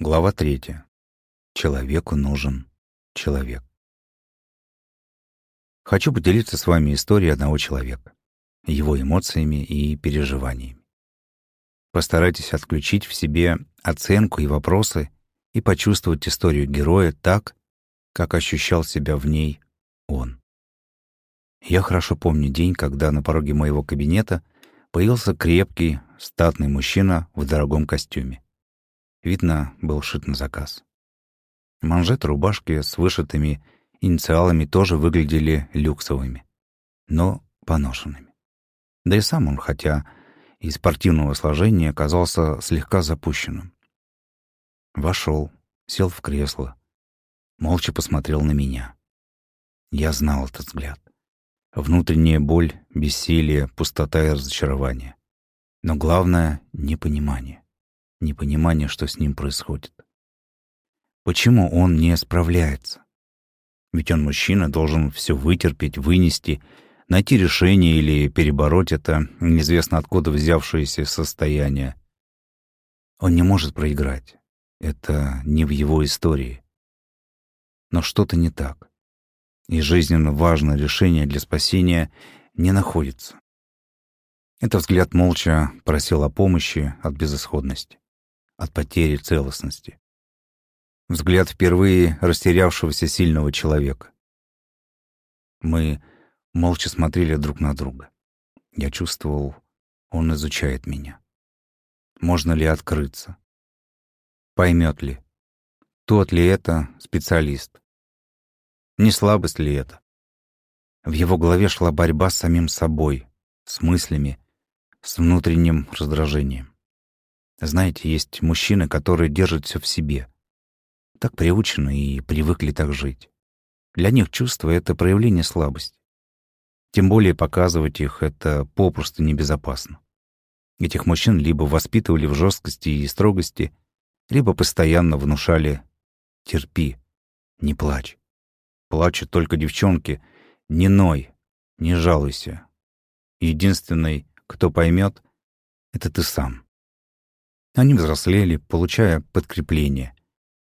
Глава третья. Человеку нужен человек. Хочу поделиться с вами историей одного человека, его эмоциями и переживаниями. Постарайтесь отключить в себе оценку и вопросы и почувствовать историю героя так, как ощущал себя в ней он. Я хорошо помню день, когда на пороге моего кабинета появился крепкий, статный мужчина в дорогом костюме. Видно, был шит на заказ. Манжеты рубашки с вышитыми инициалами тоже выглядели люксовыми, но поношенными. Да и сам он, хотя и спортивного сложения, оказался слегка запущенным. Вошел, сел в кресло, молча посмотрел на меня. Я знал этот взгляд. Внутренняя боль, бессилие, пустота и разочарование. Но главное — непонимание непонимание, что с ним происходит. Почему он не справляется? Ведь он мужчина, должен все вытерпеть, вынести, найти решение или перебороть это неизвестно откуда взявшееся состояние. Он не может проиграть. Это не в его истории. Но что-то не так. И жизненно важное решение для спасения не находится. Этот взгляд молча просил о помощи от безысходности от потери целостности. Взгляд впервые растерявшегося сильного человека. Мы молча смотрели друг на друга. Я чувствовал, он изучает меня. Можно ли открыться? Поймет ли? Тот ли это специалист? Не слабость ли это? В его голове шла борьба с самим собой, с мыслями, с внутренним раздражением. Знаете, есть мужчины, которые держат все в себе. Так приучены и привыкли так жить. Для них чувство — это проявление слабости. Тем более показывать их — это попросту небезопасно. Этих мужчин либо воспитывали в жесткости и строгости, либо постоянно внушали «терпи, не плачь». Плачут только девчонки, не ной, не жалуйся. Единственный, кто поймет, — это ты сам. Они взрослели, получая подкрепление.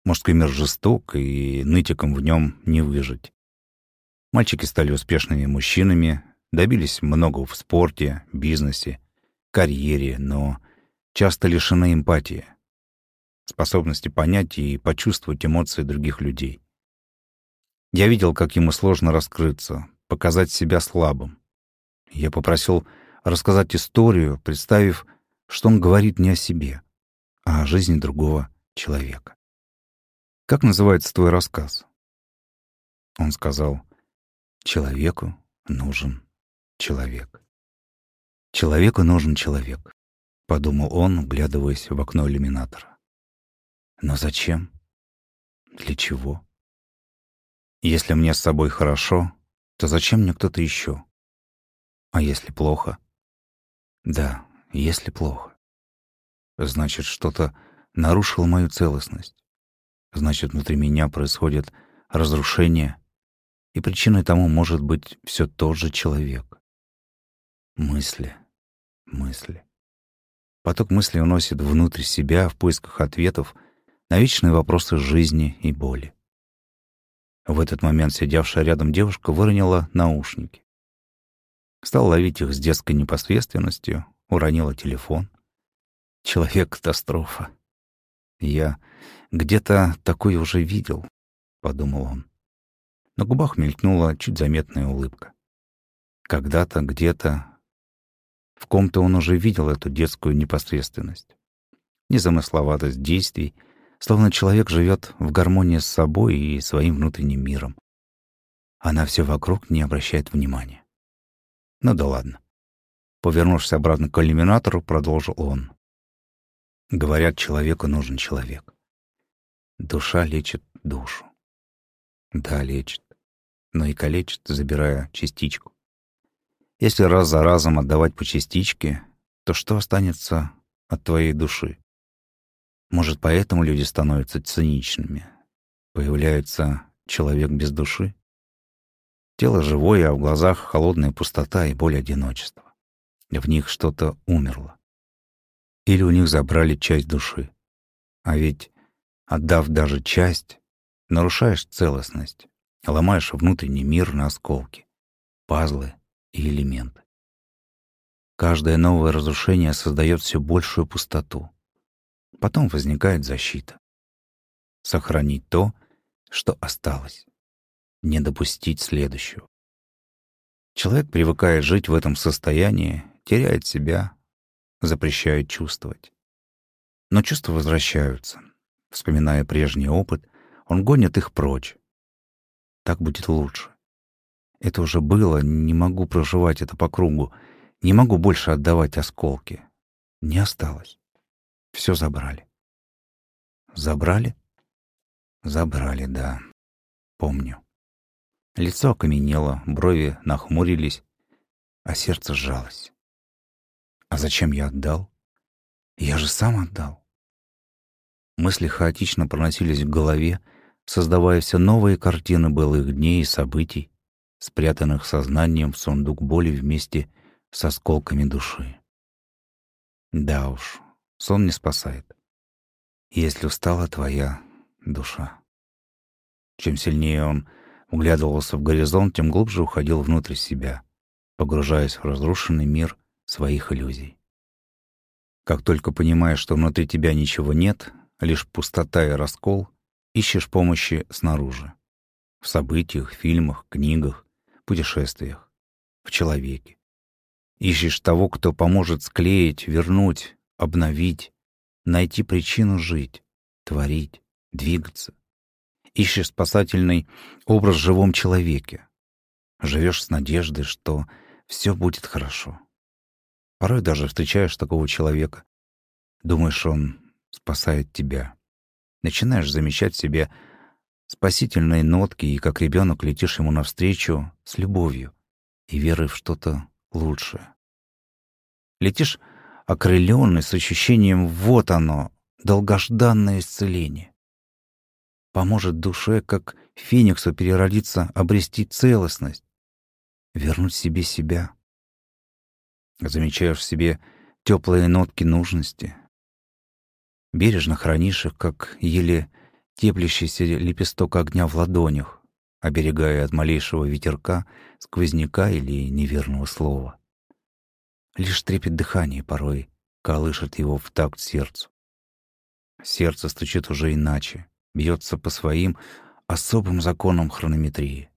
Мужской мир жесток, и нытиком в нем не выжить. Мальчики стали успешными мужчинами, добились многого в спорте, бизнесе, карьере, но часто лишены эмпатии, способности понять и почувствовать эмоции других людей. Я видел, как ему сложно раскрыться, показать себя слабым. Я попросил рассказать историю, представив, что он говорит не о себе, о жизни другого человека. «Как называется твой рассказ?» Он сказал, «Человеку нужен человек». «Человеку нужен человек», — подумал он, вглядываясь в окно иллюминатора. «Но зачем? Для чего? Если мне с собой хорошо, то зачем мне кто-то еще? А если плохо? Да, если плохо. Значит, что-то нарушило мою целостность. Значит, внутри меня происходит разрушение, и причиной тому может быть все тот же человек. Мысли, мысли. Поток мыслей уносит внутрь себя в поисках ответов на вечные вопросы жизни и боли. В этот момент сидевшая рядом девушка выронила наушники. Стал ловить их с детской непосредственностью, уронила телефон. Человек-катастрофа. Я где-то такое уже видел, — подумал он. На губах мелькнула чуть заметная улыбка. Когда-то, где-то, в ком-то он уже видел эту детскую непосредственность. Незамысловатость действий, словно человек живет в гармонии с собой и своим внутренним миром. Она все вокруг не обращает внимания. Ну да ладно. Повернувшись обратно к иллюминатору, продолжил он. Говорят, человеку нужен человек. Душа лечит душу. Да, лечит, но и калечит, забирая частичку. Если раз за разом отдавать по частичке, то что останется от твоей души? Может, поэтому люди становятся циничными? Появляется человек без души? Тело живое, а в глазах холодная пустота и боль одиночества. В них что-то умерло или у них забрали часть души. А ведь Отдав даже часть, нарушаешь целостность, ломаешь внутренний мир на осколки, пазлы и элементы. Каждое новое разрушение создает все большую пустоту. Потом возникает защита. Сохранить то, что осталось. Не допустить следующего. Человек привыкает жить в этом состоянии, теряет себя, запрещает чувствовать. Но чувства возвращаются. Вспоминая прежний опыт, он гонит их прочь. Так будет лучше. Это уже было, не могу проживать это по кругу, не могу больше отдавать осколки. Не осталось. Все забрали. Забрали? Забрали, да. Помню. Лицо окаменело, брови нахмурились, а сердце сжалось. А зачем я отдал? Я же сам отдал. Мысли хаотично проносились в голове, создавая все новые картины былых дней и событий, спрятанных сознанием в сундук боли вместе с осколками души. Да уж, сон не спасает. Если устала твоя душа. Чем сильнее он углядывался в горизонт, тем глубже уходил внутрь себя, погружаясь в разрушенный мир своих иллюзий. Как только понимаешь, что внутри тебя ничего нет, лишь пустота и раскол, ищешь помощи снаружи. В событиях, фильмах, книгах, путешествиях, в человеке. Ищешь того, кто поможет склеить, вернуть, обновить, найти причину жить, творить, двигаться. Ищешь спасательный образ в живом человеке. Живешь с надеждой, что все будет хорошо. Порой даже встречаешь такого человека. Думаешь, он спасает тебя. Начинаешь замечать в себе спасительные нотки, и как ребенок летишь ему навстречу с любовью и верой в что-то лучшее. Летишь окрыленный, с ощущением «вот оно, долгожданное исцеление» поможет душе, как фениксу переродиться, обрести целостность, вернуть себе себя. Замечаешь в себе теплые нотки нужности. Бережно хранишь их, как еле теплящийся лепесток огня в ладонях, оберегая от малейшего ветерка, сквозняка или неверного слова. Лишь трепет дыхания порой колышет его в такт сердцу. Сердце стучит уже иначе, бьется по своим особым законам хронометрии.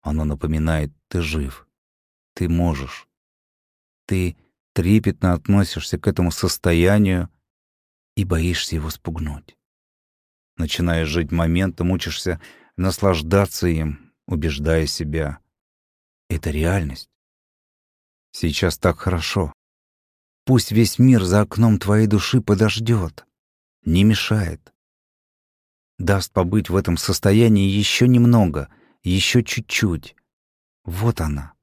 Оно напоминает «ты жив», «ты можешь», «ты трепетно относишься к этому состоянию и боишься его спугнуть». Начинаешь жить моментом, учишься наслаждаться им, убеждая себя. Это реальность. Сейчас так хорошо. Пусть весь мир за окном твоей души подождет, не мешает даст побыть в этом состоянии еще немного, еще чуть-чуть. Вот она,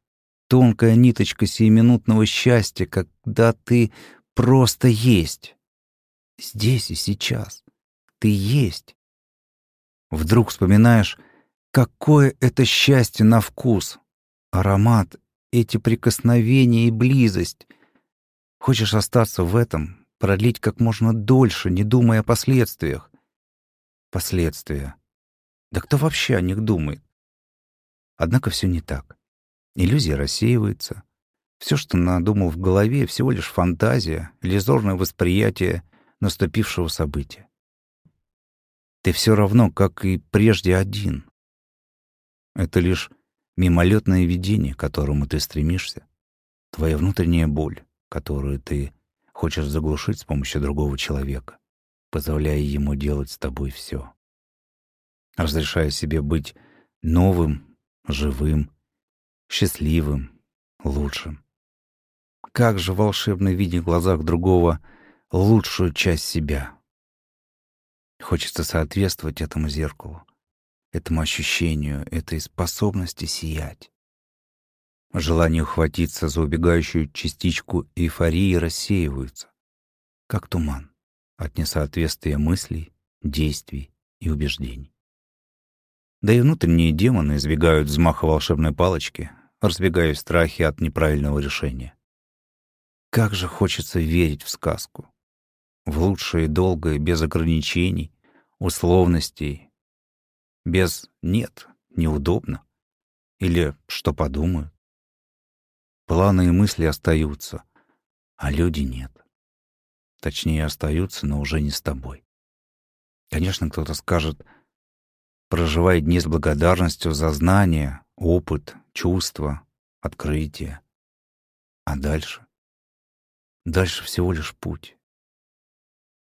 тонкая ниточка сиюминутного счастья, когда ты просто есть. Здесь и сейчас. Ты есть. Вдруг вспоминаешь, какое это счастье на вкус, аромат, эти прикосновения и близость. Хочешь остаться в этом, продлить как можно дольше, не думая о последствиях последствия. Да кто вообще о них думает? Однако все не так. Иллюзия рассеивается. Все, что надумал в голове, всего лишь фантазия, иллюзорное восприятие наступившего события. Ты все равно, как и прежде, один. Это лишь мимолетное видение, к которому ты стремишься, твоя внутренняя боль, которую ты хочешь заглушить с помощью другого человека позволяя ему делать с тобой все. Разрешая себе быть новым, живым, счастливым, лучшим. Как же волшебно видеть в глазах другого лучшую часть себя. Хочется соответствовать этому зеркалу, этому ощущению, этой способности сиять. Желание ухватиться за убегающую частичку эйфории рассеивается, как туман от несоответствия мыслей, действий и убеждений. Да и внутренние демоны избегают взмаха волшебной палочки, разбегая в страхе от неправильного решения. Как же хочется верить в сказку, в лучшее долгое, без ограничений, условностей, без «нет, неудобно» или «что подумают». Планы и мысли остаются, а люди нет. Точнее, остаются, но уже не с тобой. Конечно, кто-то скажет, проживай дни с благодарностью за знания, опыт, чувства, открытие. А дальше? Дальше всего лишь путь.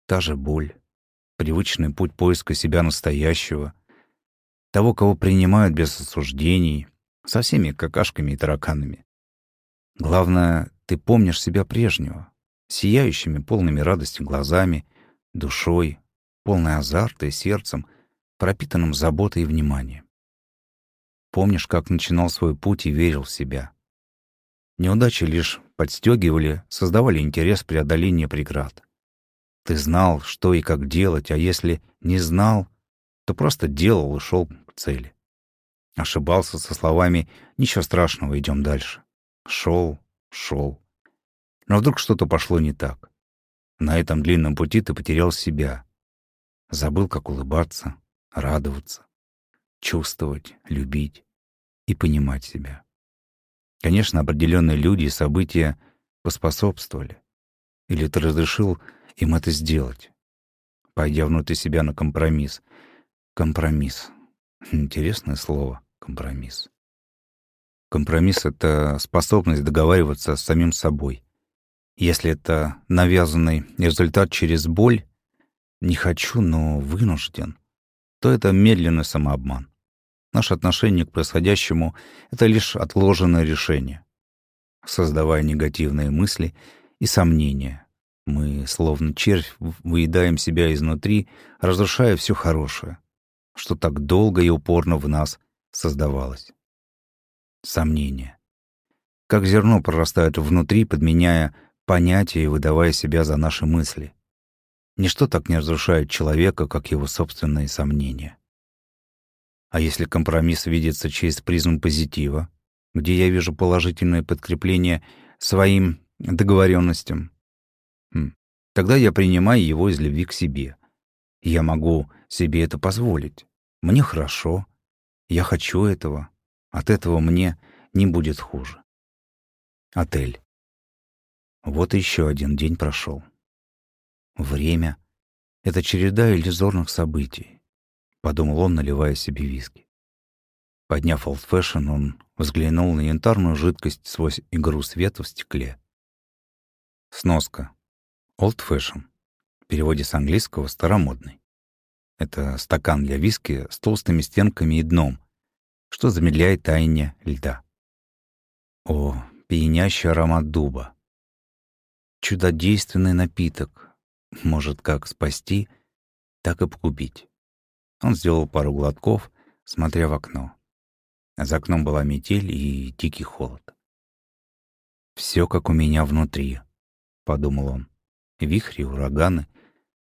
Та же боль, привычный путь поиска себя настоящего, того, кого принимают без осуждений, со всеми какашками и тараканами. Главное, ты помнишь себя прежнего, сияющими, полными радости глазами, душой, полной азарта и сердцем, пропитанным заботой и вниманием. Помнишь, как начинал свой путь и верил в себя. Неудачи лишь подстегивали, создавали интерес преодоления преград. Ты знал, что и как делать, а если не знал, то просто делал и шел к цели. Ошибался со словами «Ничего страшного, идем дальше». Шел, шел. Но вдруг что-то пошло не так. На этом длинном пути ты потерял себя. Забыл, как улыбаться, радоваться, чувствовать, любить и понимать себя. Конечно, определенные люди и события поспособствовали. Или ты разрешил им это сделать, пойдя внутрь себя на компромисс. Компромисс. Интересное слово — компромисс. Компромисс — это способность договариваться с самим собой. Если это навязанный результат через боль, не хочу, но вынужден, то это медленный самообман. Наше отношение к происходящему — это лишь отложенное решение. Создавая негативные мысли и сомнения, мы, словно червь, выедаем себя изнутри, разрушая все хорошее, что так долго и упорно в нас создавалось. Сомнения. Как зерно прорастают внутри, подменяя понятия и выдавая себя за наши мысли. Ничто так не разрушает человека, как его собственные сомнения. А если компромисс видится через призму позитива, где я вижу положительное подкрепление своим договоренностям, хм, тогда я принимаю его из любви к себе. Я могу себе это позволить. Мне хорошо. Я хочу этого. От этого мне не будет хуже. Отель. Вот еще один день прошел. Время — это череда иллюзорных событий. — подумал он, наливая себе виски. Подняв old fashioned, он взглянул на янтарную жидкость сквозь игру света в стекле. Сноска. Old fashioned. В переводе с английского «старомодный». Это стакан для виски с толстыми стенками и дном, что замедляет таяние льда. О, пьянящий аромат дуба. Чудодейственный напиток. Может как спасти, так и погубить. Он сделал пару глотков, смотря в окно. За окном была метель и дикий холод. «Все как у меня внутри», — подумал он. Вихри, ураганы.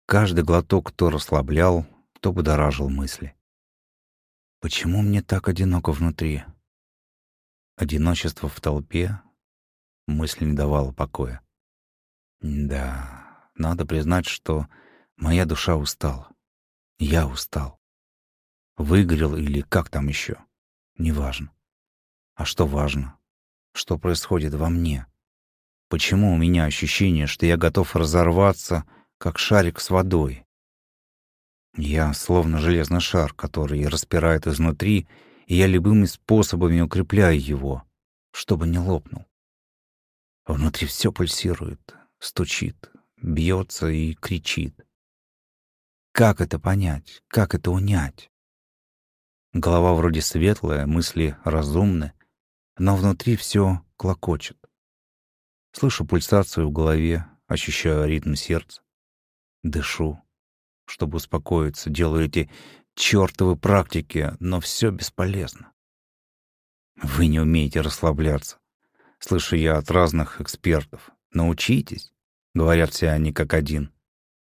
Каждый глоток то расслаблял, то будоражил мысли. «Почему мне так одиноко внутри?» Одиночество в толпе мысль не давала покоя. Да, надо признать, что моя душа устала. Я устал. Выгорел или как там еще. Неважно. А что важно? Что происходит во мне? Почему у меня ощущение, что я готов разорваться, как шарик с водой? Я словно железный шар, который распирает изнутри, и я любыми способами укрепляю его, чтобы не лопнул. Внутри все пульсирует, стучит, бьется и кричит. Как это понять? Как это унять? Голова вроде светлая, мысли разумны, но внутри все клокочет. Слышу пульсацию в голове, ощущаю ритм сердца. Дышу, чтобы успокоиться, делаю эти чертовы практики, но все бесполезно. Вы не умеете расслабляться. Слышу я от разных экспертов. Научитесь, говорят все они как один.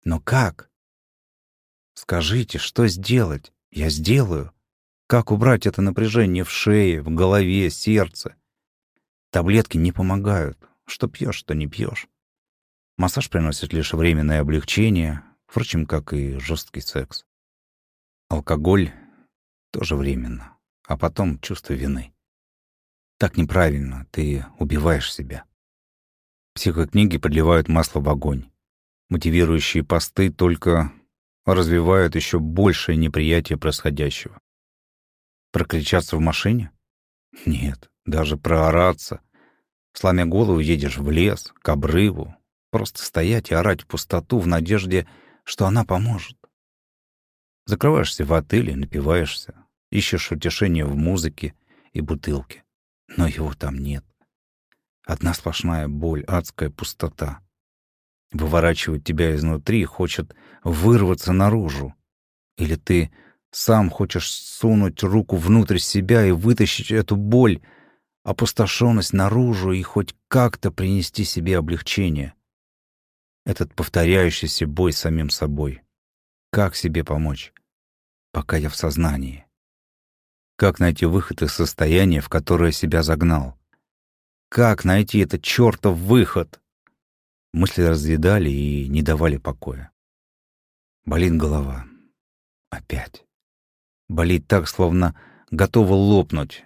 Но как? Скажите, что сделать? Я сделаю. Как убрать это напряжение в шее, в голове, сердце? Таблетки не помогают. Что пьешь, что не пьешь. Массаж приносит лишь временное облегчение, впрочем, как и жесткий секс. Алкоголь тоже временно, а потом чувство вины. Так неправильно, ты убиваешь себя. Психокниги подливают масло в огонь. Мотивирующие посты только развивают еще большее неприятие происходящего. Прокричаться в машине? Нет, даже проораться. Сломя голову, едешь в лес, к обрыву. Просто стоять и орать в пустоту в надежде, что она поможет. Закрываешься в отеле, напиваешься, ищешь утешение в музыке и бутылке. Но его там нет. Одна сплошная боль, адская пустота. Выворачивает тебя изнутри, хочет вырваться наружу. Или ты сам хочешь сунуть руку внутрь себя и вытащить эту боль, опустошенность наружу и хоть как-то принести себе облегчение. Этот повторяющийся бой с самим собой. Как себе помочь, пока я в сознании? Как найти выход из состояния, в которое себя загнал? Как найти этот чертов выход? Мысли разъедали и не давали покоя. Болит голова. Опять. Болит так, словно готова лопнуть.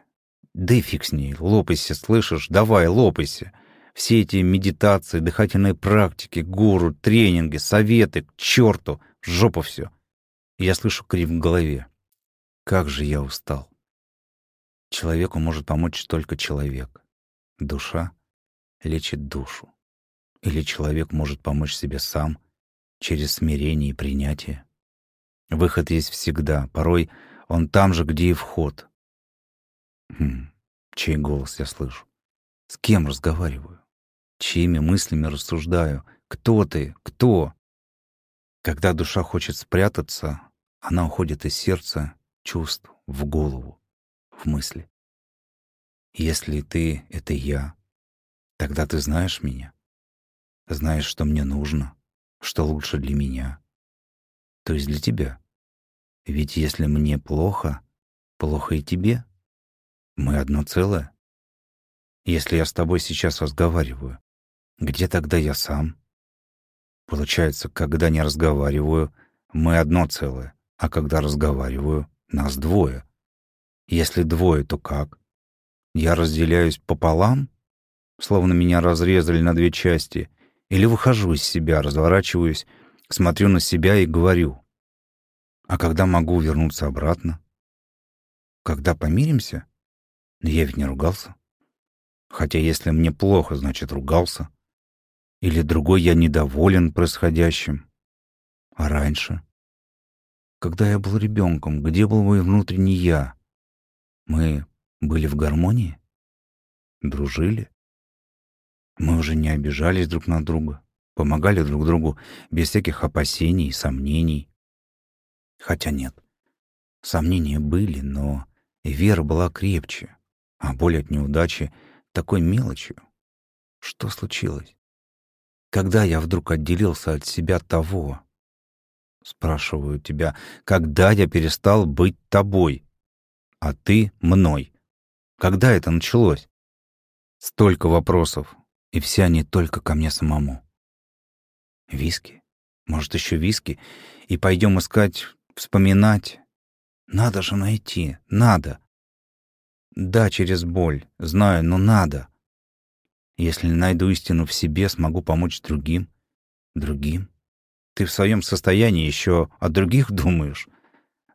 Да и фиг с ней, лопайся, слышишь? Давай, лопайся. Все эти медитации, дыхательные практики, гуру, тренинги, советы, к черту, жопа все. Я слышу крик в голове. Как же я устал. Человеку может помочь только человек. Душа лечит душу. Или человек может помочь себе сам через смирение и принятие. Выход есть всегда, порой он там же, где и вход. Хм, чей голос я слышу? С кем разговариваю? Чьими мыслями рассуждаю? Кто ты? Кто? Когда душа хочет спрятаться, она уходит из сердца чувств в голову, в мысли. Если ты — это я, тогда ты знаешь меня. Знаешь, что мне нужно, что лучше для меня. То есть для тебя. Ведь если мне плохо, плохо и тебе. Мы одно целое. Если я с тобой сейчас разговариваю, где тогда я сам? Получается, когда не разговариваю, мы одно целое, а когда разговариваю, нас двое. Если двое, то как? Я разделяюсь пополам, словно меня разрезали на две части, или выхожу из себя, разворачиваюсь, смотрю на себя и говорю. А когда могу вернуться обратно? Когда помиримся? Я ведь не ругался. Хотя если мне плохо, значит, ругался. Или другой я недоволен происходящим. А раньше? Когда я был ребенком, где был мой внутренний я? Мы были в гармонии? Дружили? Мы уже не обижались друг на друга, помогали друг другу без всяких опасений и сомнений. Хотя нет, сомнения были, но вера была крепче, а боль от неудачи такой мелочью. Что случилось? Когда я вдруг отделился от себя того? Спрашиваю тебя, когда я перестал быть тобой, а ты мной? Когда это началось? Столько вопросов, и все они только ко мне самому. Виски? Может, еще виски? И пойдем искать, вспоминать? Надо же найти, надо. Да, через боль, знаю, но надо. Если найду истину в себе, смогу помочь другим. Другим? Ты в своем состоянии еще о других думаешь?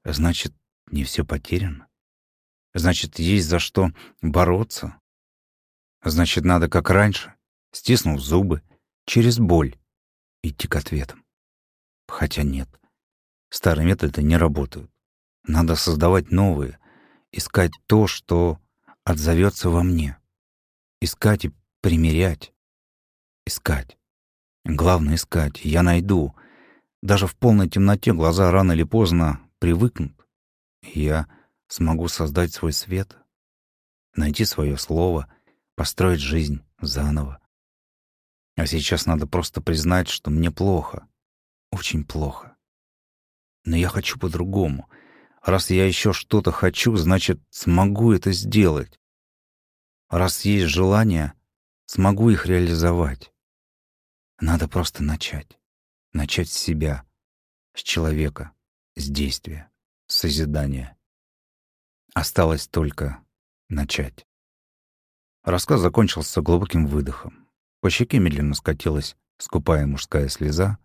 Значит, не все потеряно? Значит, есть за что бороться? Значит, надо как раньше, стиснув зубы, через боль идти к ответам. Хотя нет, старые методы не работают. Надо создавать новые, искать то, что отзовется во мне. Искать и примерять. Искать. Главное — искать. Я найду. Даже в полной темноте глаза рано или поздно привыкнут. я смогу создать свой свет, найти свое слово, построить жизнь заново. А сейчас надо просто признать, что мне плохо. Очень плохо. Но я хочу по-другому. Раз я еще что-то хочу, значит, смогу это сделать. Раз есть желание, смогу их реализовать. Надо просто начать. Начать с себя, с человека, с действия. созидания. Осталось только начать. Рассказ закончился глубоким выдохом. По щеке медленно скатилась скупая мужская слеза,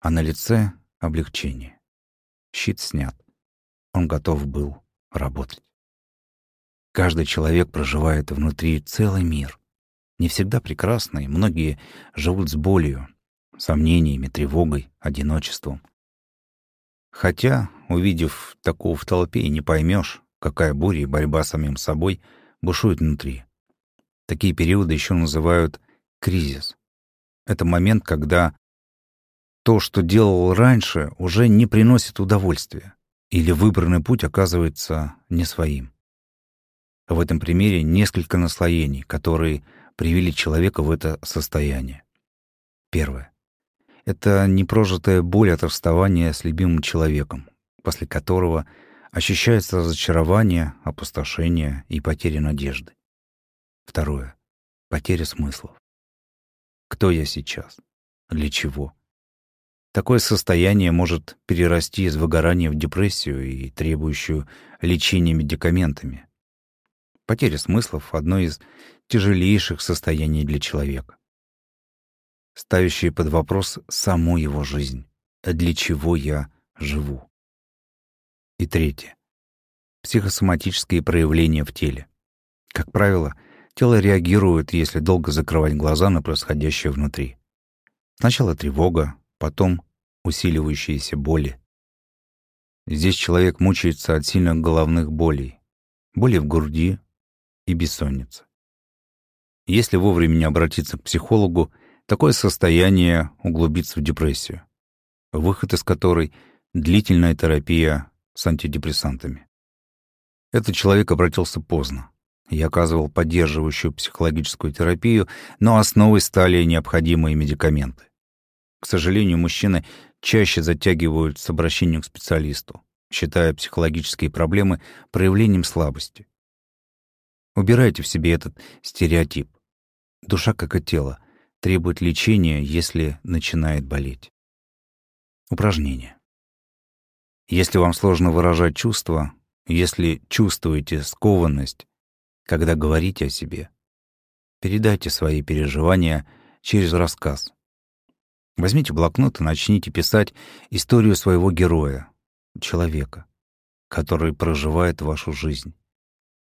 а на лице — облегчение. Щит снят. Он готов был работать. Каждый человек проживает внутри целый мир. Не всегда прекрасный, многие живут с болью, сомнениями, тревогой, одиночеством. Хотя, увидев такого в толпе, не поймешь, какая буря и борьба с самим собой бушует внутри. Такие периоды еще называют кризис. Это момент, когда то, что делал раньше, уже не приносит удовольствия, или выбранный путь оказывается не своим. В этом примере несколько наслоений, которые привели человека в это состояние. Первое. Это непрожитая боль от расставания с любимым человеком, после которого ощущается разочарование, опустошение и потеря надежды. Второе. Потеря смыслов. Кто я сейчас? Для чего? Такое состояние может перерасти из выгорания в депрессию и требующую лечения медикаментами. Потеря смыслов — одно из тяжелейших состояний для человека ставящие под вопрос саму его жизнь. Для чего я живу? И третье. Психосоматические проявления в теле. Как правило, тело реагирует, если долго закрывать глаза на происходящее внутри. Сначала тревога, потом усиливающиеся боли. Здесь человек мучается от сильных головных болей, боли в груди и бессонница. Если вовремя не обратиться к психологу, Такое состояние углубится в депрессию, выход из которой — длительная терапия с антидепрессантами. Этот человек обратился поздно. Я оказывал поддерживающую психологическую терапию, но основой стали необходимые медикаменты. К сожалению, мужчины чаще затягивают с обращением к специалисту, считая психологические проблемы проявлением слабости. Убирайте в себе этот стереотип. Душа, как и тело, требует лечения, если начинает болеть. Упражнение. Если вам сложно выражать чувства, если чувствуете скованность, когда говорите о себе, передайте свои переживания через рассказ. Возьмите блокнот и начните писать историю своего героя, человека, который проживает вашу жизнь.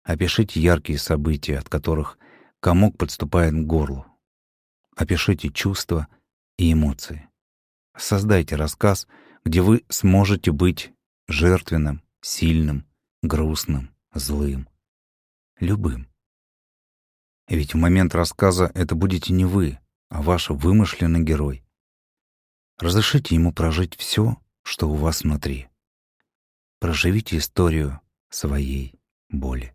Опишите яркие события, от которых комок подступает к горлу. Опишите чувства и эмоции. Создайте рассказ, где вы сможете быть жертвенным, сильным, грустным, злым, любым. Ведь в момент рассказа это будете не вы, а ваш вымышленный герой. Разрешите ему прожить все, что у вас внутри. Проживите историю своей боли.